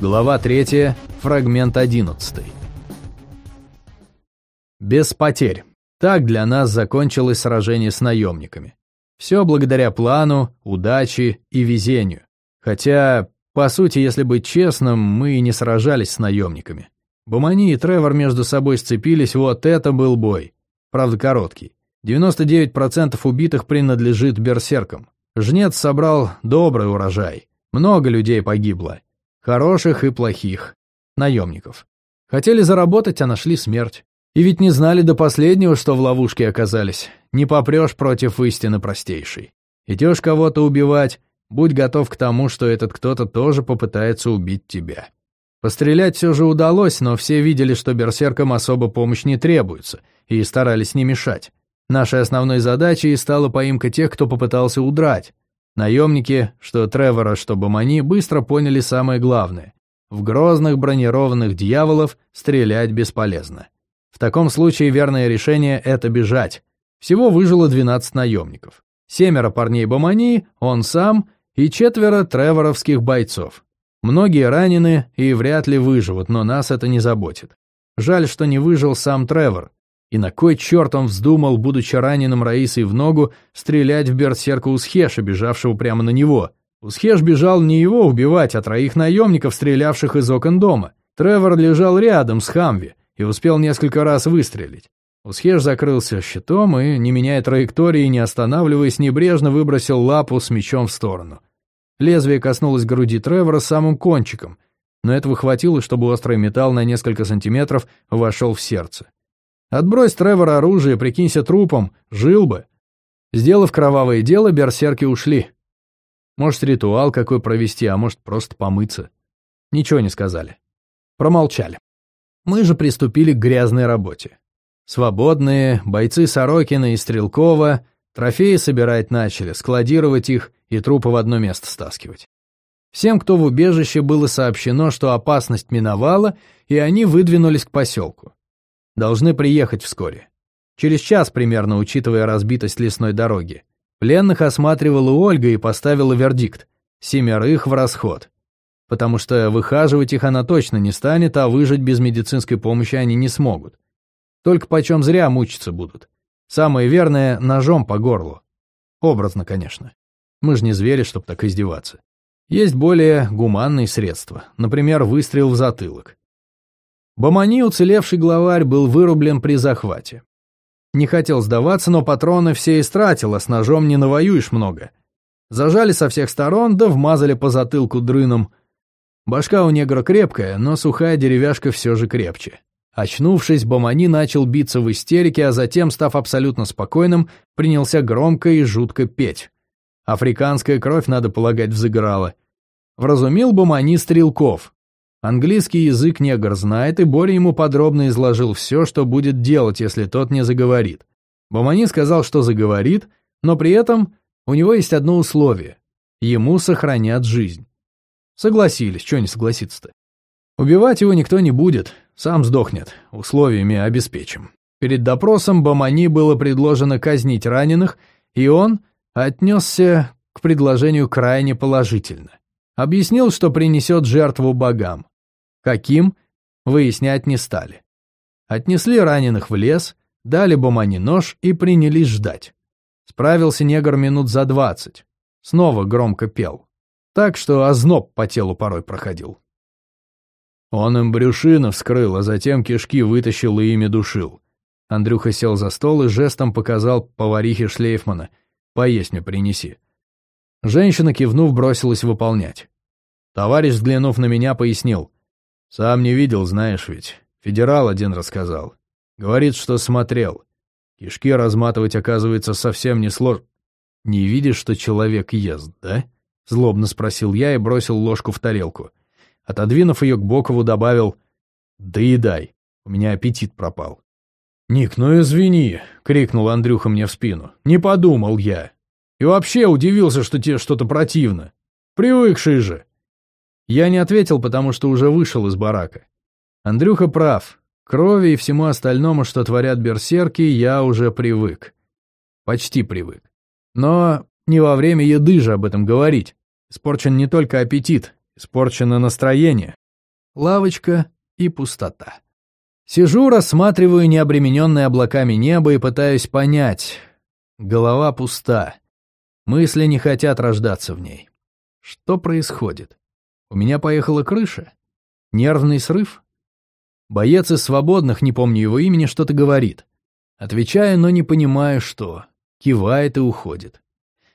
Глава 3, фрагмент 11. Без потерь. Так для нас закончилось сражение с наемниками. Все благодаря плану, удаче и везению. Хотя, по сути, если быть честным, мы и не сражались с наемниками. Бумани и Тревор между собой сцепились, вот это был бой. Правда, короткий. 99% убитых принадлежит берсеркам. Жнец собрал добрый урожай. Много людей погибло. Хороших и плохих. Наемников. Хотели заработать, а нашли смерть. И ведь не знали до последнего, что в ловушке оказались. Не попрешь против истины простейшей. Идешь кого-то убивать, будь готов к тому, что этот кто-то тоже попытается убить тебя. Пострелять все же удалось, но все видели, что берсеркам особо помощь не требуется, и старались не мешать. Нашей основной задачей стала поимка тех, кто попытался удрать. Наемники, что Тревора, что Бомани, быстро поняли самое главное. В грозных бронированных дьяволов стрелять бесполезно. В таком случае верное решение – это бежать. Всего выжило 12 наемников. Семеро парней Бомани, он сам и четверо треворовских бойцов. Многие ранены и вряд ли выживут, но нас это не заботит. Жаль, что не выжил сам Тревор. И на кой черт он вздумал, будучи раненым Раисой в ногу, стрелять в берсерка Усхеша, бежавшего прямо на него? Усхеш бежал не его убивать, а троих наемников, стрелявших из окон дома. Тревор лежал рядом с Хамви и успел несколько раз выстрелить. Усхеш закрылся щитом и, не меняя траектории не останавливаясь, небрежно выбросил лапу с мечом в сторону. Лезвие коснулось груди Тревора самым кончиком, но этого хватило, чтобы острый металл на несколько сантиметров вошел в сердце. Отбрось Тревора оружие, прикинься трупом, жил бы. Сделав кровавое дело, берсерки ушли. Может, ритуал какой провести, а может, просто помыться. Ничего не сказали. Промолчали. Мы же приступили к грязной работе. Свободные, бойцы Сорокина и Стрелкова трофеи собирать начали, складировать их и трупы в одно место стаскивать. Всем, кто в убежище, было сообщено, что опасность миновала, и они выдвинулись к поселку. Должны приехать вскоре. Через час примерно, учитывая разбитость лесной дороги. Пленных осматривала Ольга и поставила вердикт. Семерых в расход. Потому что выхаживать их она точно не станет, а выжить без медицинской помощи они не смогут. Только почем зря мучиться будут. Самое верное — ножом по горлу. Образно, конечно. Мы же не звери, чтоб так издеваться. Есть более гуманные средства, например, выстрел в затылок. Бомани, уцелевший главарь, был вырублен при захвате. Не хотел сдаваться, но патроны все истратил, а с ножом не навоюешь много. Зажали со всех сторон, да вмазали по затылку дрыном. Башка у негра крепкая, но сухая деревяшка все же крепче. Очнувшись, Бомани начал биться в истерике, а затем, став абсолютно спокойным, принялся громко и жутко петь. Африканская кровь, надо полагать, взыграла. Вразумил Бомани стрелков, Английский язык негр знает, и Боря ему подробно изложил все, что будет делать, если тот не заговорит. Бомани сказал, что заговорит, но при этом у него есть одно условие – ему сохранят жизнь. Согласились, что не согласиться-то. Убивать его никто не будет, сам сдохнет, условиями обеспечим. Перед допросом Бомани было предложено казнить раненых, и он отнесся к предложению крайне положительно. Объяснил, что принесет жертву богам. Каким, выяснять не стали. Отнесли раненых в лес, дали Бумани нож и принялись ждать. Справился негр минут за двадцать. Снова громко пел. Так что озноб по телу порой проходил. Он им брюшину вскрыл, а затем кишки вытащил и ими душил. Андрюха сел за стол и жестом показал поварихе Шлейфмана. «Поесть принеси». Женщина, кивнув, бросилась выполнять. Товарищ, взглянув на меня, пояснил. «Сам не видел, знаешь ведь. Федерал один рассказал. Говорит, что смотрел. Кишки разматывать, оказывается, совсем не сложно. Не видишь, что человек ест, да?» Злобно спросил я и бросил ложку в тарелку. Отодвинув ее к Бокову, добавил «Доедай, у меня аппетит пропал». «Ник, ну извини», — крикнул Андрюха мне в спину. «Не подумал я. И вообще удивился, что тебе что-то противно. Привыкший же». Я не ответил, потому что уже вышел из барака. Андрюха прав. Крови и всему остальному, что творят берсерки, я уже привык. Почти привык. Но не во время еды же об этом говорить. Испорчен не только аппетит, испорчено настроение. лавочка и пустота. Сижу, рассматриваю необремененное облаками небо и пытаюсь понять. Голова пуста. Мысли не хотят рождаться в ней. Что происходит? У меня поехала крыша? Нервный срыв? Боец из свободных, не помню его имени, что-то говорит. Отвечаю, но не понимаю, что. Кивает и уходит.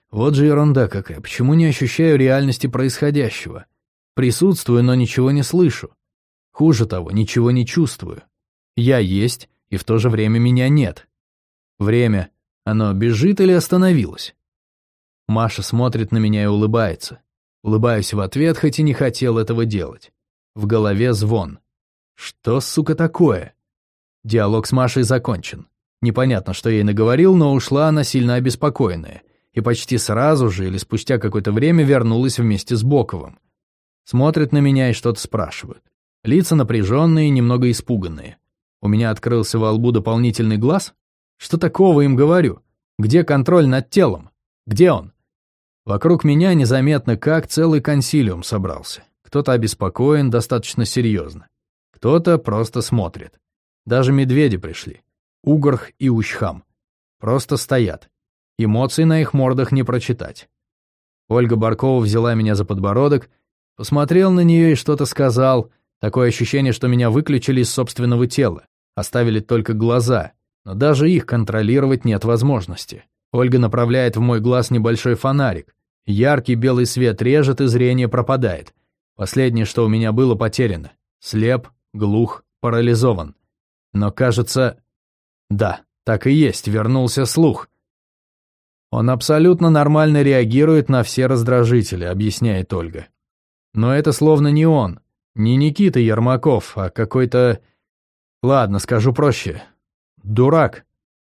Вот же ерунда какая, почему не ощущаю реальности происходящего? Присутствую, но ничего не слышу. Хуже того, ничего не чувствую. Я есть, и в то же время меня нет. Время, оно бежит или остановилось? Маша смотрит на меня и улыбается. Улыбаюсь в ответ, хоть и не хотел этого делать. В голове звон. Что, сука, такое? Диалог с Машей закончен. Непонятно, что ей наговорил, но ушла она сильно обеспокоенная. И почти сразу же или спустя какое-то время вернулась вместе с Боковым. Смотрят на меня и что-то спрашивают. Лица напряженные, немного испуганные. У меня открылся во лбу дополнительный глаз? Что такого им говорю? Где контроль над телом? Где он? Вокруг меня незаметно как целый консилиум собрался. Кто-то обеспокоен достаточно серьезно. Кто-то просто смотрит. Даже медведи пришли. Угорх и Ущхам. Просто стоят. Эмоций на их мордах не прочитать. Ольга Баркова взяла меня за подбородок Посмотрел на нее и что-то сказал. Такое ощущение, что меня выключили из собственного тела. Оставили только глаза. Но даже их контролировать нет возможности. Ольга направляет в мой глаз небольшой фонарик. Яркий белый свет режет, и зрение пропадает. Последнее, что у меня было, потеряно. Слеп, глух, парализован. Но кажется... Да, так и есть, вернулся слух. Он абсолютно нормально реагирует на все раздражители, объясняет Ольга. Но это словно не он, не Никита Ермаков, а какой-то... Ладно, скажу проще. Дурак.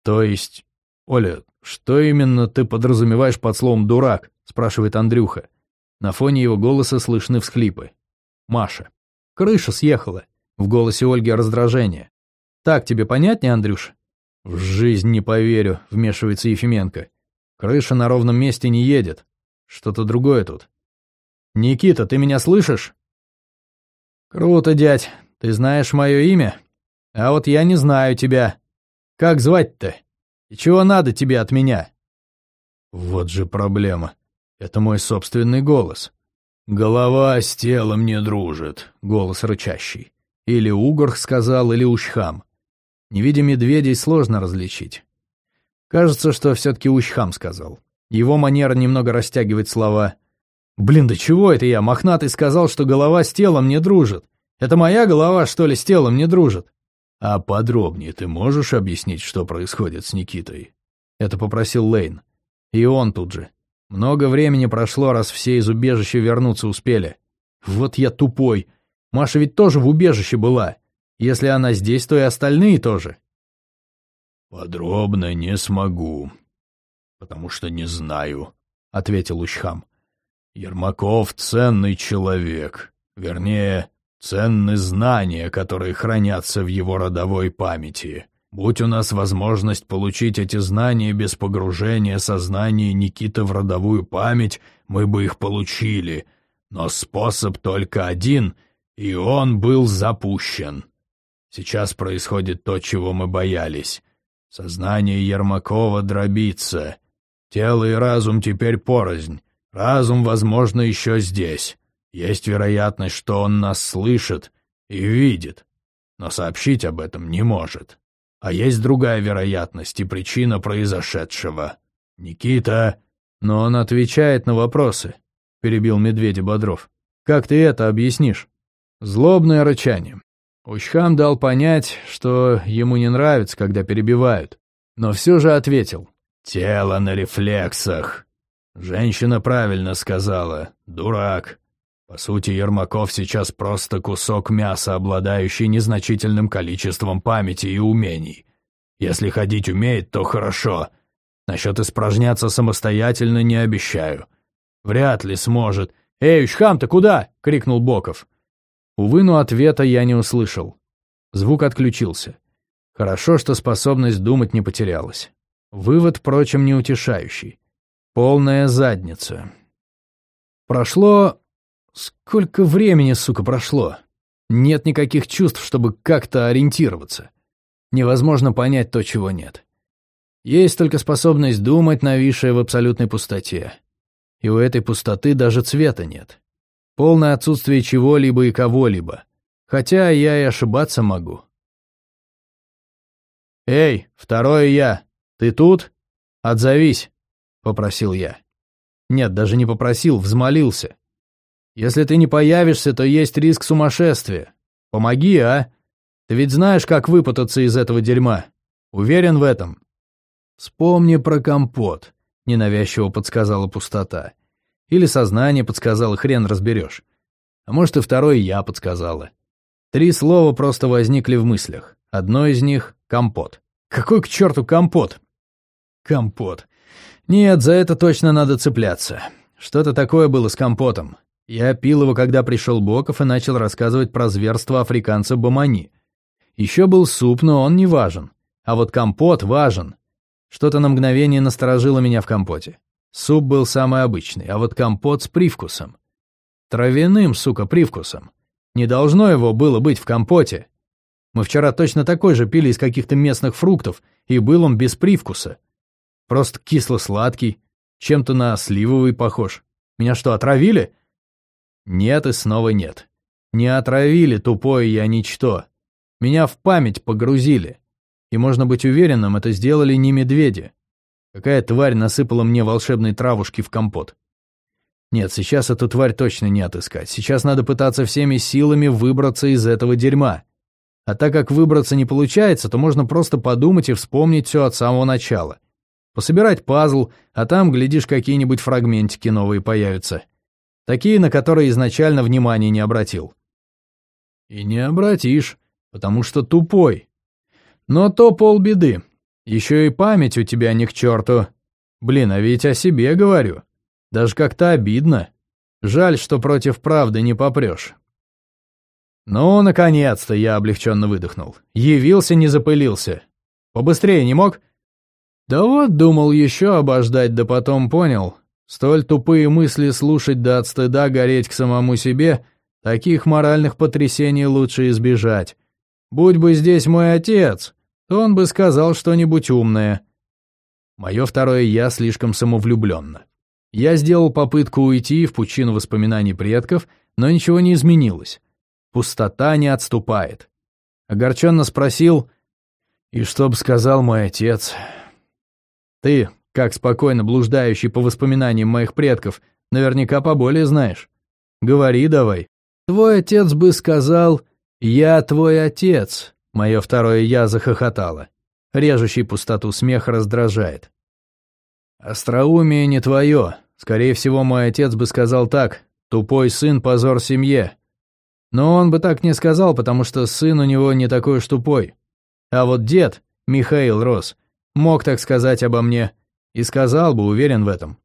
То есть... Оля, что именно ты подразумеваешь под словом «дурак»? Спрашивает Андрюха. На фоне его голоса слышны всхлипы. Маша. Крыша съехала. В голосе Ольги раздражение. Так тебе понятнее, Андрюш? В жизнь не поверю, вмешивается Ефименко. Крыша на ровном месте не едет. Что-то другое тут. «Никита, ты меня слышишь?» «Круто, дядь. Ты знаешь мое имя? А вот я не знаю тебя. Как звать-то? И чего надо тебе от меня?» «Вот же проблема. Это мой собственный голос. Голова с телом не дружит», — голос рычащий. Или Угорх сказал, или Ущхам. Не видя медведей, сложно различить. Кажется, что все-таки Ущхам сказал. Его манера немного растягивать слова — Блин, да чего это я? Мохнатый сказал, что голова с телом не дружит. Это моя голова, что ли, с телом не дружит? А подробнее ты можешь объяснить, что происходит с Никитой? Это попросил Лейн. И он тут же. Много времени прошло, раз все из убежища вернуться успели. Вот я тупой. Маша ведь тоже в убежище была. Если она здесь, то и остальные тоже. Подробно не смогу, потому что не знаю, ответил Ущхам. Ермаков — ценный человек, вернее, ценны знания, которые хранятся в его родовой памяти. Будь у нас возможность получить эти знания без погружения сознания Никиты в родовую память, мы бы их получили, но способ только один, и он был запущен. Сейчас происходит то, чего мы боялись. Сознание Ермакова дробится. Тело и разум теперь порознь. Разум, возможно, еще здесь. Есть вероятность, что он нас слышит и видит, но сообщить об этом не может. А есть другая вероятность и причина произошедшего. Никита... Но он отвечает на вопросы, — перебил медведя Бодров. Как ты это объяснишь? Злобное рычание. Учхам дал понять, что ему не нравится, когда перебивают, но все же ответил. «Тело на рефлексах. Женщина правильно сказала. Дурак. По сути, Ермаков сейчас просто кусок мяса, обладающий незначительным количеством памяти и умений. Если ходить умеет, то хорошо. Насчет испражняться самостоятельно не обещаю. Вряд ли сможет. «Эй, Учхам, ты куда?» — крикнул Боков. Увы, но ответа я не услышал. Звук отключился. Хорошо, что способность думать не потерялась. Вывод, впрочем, неутешающий. Полная задница. Прошло... Сколько времени, сука, прошло? Нет никаких чувств, чтобы как-то ориентироваться. Невозможно понять то, чего нет. Есть только способность думать, нависшая в абсолютной пустоте. И у этой пустоты даже цвета нет. Полное отсутствие чего-либо и кого-либо. Хотя я и ошибаться могу. «Эй, второе я, ты тут? Отзовись!» — попросил я. Нет, даже не попросил, взмолился. «Если ты не появишься, то есть риск сумасшествия. Помоги, а? Ты ведь знаешь, как выпутаться из этого дерьма. Уверен в этом?» «Вспомни про компот», — ненавязчиво подсказала пустота. Или сознание подсказало, хрен разберешь. А может, и второе я подсказала. Три слова просто возникли в мыслях. Одно из них — компот. Какой к черту компот? Компот. Нет, за это точно надо цепляться. Что-то такое было с компотом. Я пил его, когда пришел Боков и начал рассказывать про зверство африканца Бамани. Еще был суп, но он не важен. А вот компот важен. Что-то на мгновение насторожило меня в компоте. Суп был самый обычный, а вот компот с привкусом. Травяным, сука, привкусом. Не должно его было быть в компоте. Мы вчера точно такой же пили из каких-то местных фруктов, и был он без привкуса. Просто кисло-сладкий, чем-то на сливовый похож. Меня что, отравили? Нет и снова нет. Не отравили, тупое я ничто. Меня в память погрузили. И можно быть уверенным, это сделали не медведи. Какая тварь насыпала мне волшебной травушки в компот? Нет, сейчас эту тварь точно не отыскать. Сейчас надо пытаться всеми силами выбраться из этого дерьма. А так как выбраться не получается, то можно просто подумать и вспомнить все от самого начала. Пособирать пазл, а там, глядишь, какие-нибудь фрагментики новые появятся. Такие, на которые изначально внимания не обратил. И не обратишь, потому что тупой. Но то полбеды. Еще и память у тебя не к черту. Блин, а ведь о себе говорю. Даже как-то обидно. Жаль, что против правды не попрешь. Ну, наконец-то, я облегченно выдохнул. Явился, не запылился. Побыстрее не мог? Да вот, думал еще обождать, да потом понял. Столь тупые мысли слушать да от стыда гореть к самому себе, таких моральных потрясений лучше избежать. Будь бы здесь мой отец, то он бы сказал что-нибудь умное. Мое второе «я» слишком самовлюбленно. Я сделал попытку уйти в пучину воспоминаний предков, но ничего не изменилось. Пустота не отступает. Огорченно спросил, и что бы сказал мой отец? Ты, как спокойно блуждающий по воспоминаниям моих предков, наверняка поболее знаешь. Говори давай. Твой отец бы сказал, я твой отец, Мое второе «я» захохотало. Режущий пустоту смех раздражает. «Остроумие не твое. Скорее всего, мой отец бы сказал так. Тупой сын — позор семье. Но он бы так не сказал, потому что сын у него не такой уж тупой. А вот дед, Михаил Рос, мог так сказать обо мне. И сказал бы, уверен в этом.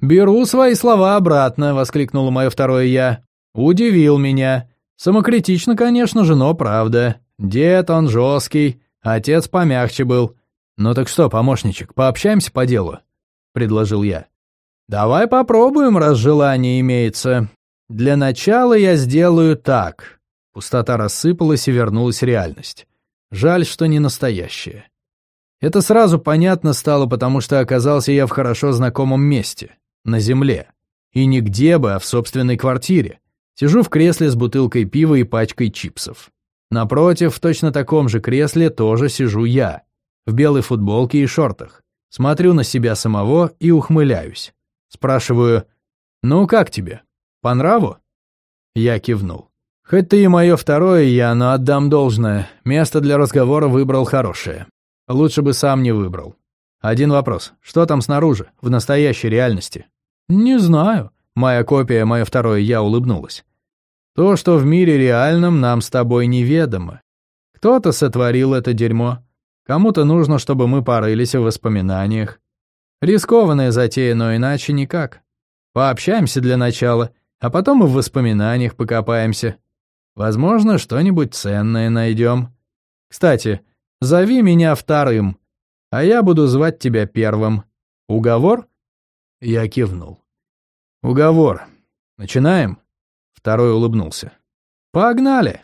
«Беру свои слова обратно», — воскликнуло мое второе «я». «Удивил меня. Самокритично, конечно же, но правда. Дед он жесткий, отец помягче был. Ну так что, помощничек, пообщаемся по делу?» — предложил я. «Давай попробуем, раз желание имеется. Для начала я сделаю так». Пустота рассыпалась и вернулась реальность. Жаль, что не настоящая. Это сразу понятно стало, потому что оказался я в хорошо знакомом месте, на земле. И не где бы, а в собственной квартире. Сижу в кресле с бутылкой пива и пачкой чипсов. Напротив, в точно таком же кресле тоже сижу я, в белой футболке и шортах. Смотрю на себя самого и ухмыляюсь. Спрашиваю, «Ну как тебе? По нраву?» Я кивнул. «Хоть ты и мое второе я, но отдам должное. Место для разговора выбрал хорошее. Лучше бы сам не выбрал. Один вопрос. Что там снаружи, в настоящей реальности?» «Не знаю». Моя копия, мое второе я улыбнулась. То, что в мире реальном, нам с тобой неведомо. Кто-то сотворил это дерьмо. Кому-то нужно, чтобы мы порылись в воспоминаниях. Рискованная затея, но иначе никак. Пообщаемся для начала, а потом и в воспоминаниях покопаемся. Возможно, что-нибудь ценное найдем. Кстати, зови меня вторым, а я буду звать тебя первым. Уговор? Я кивнул. Уговор. Начинаем? Второй улыбнулся. «Погнали!»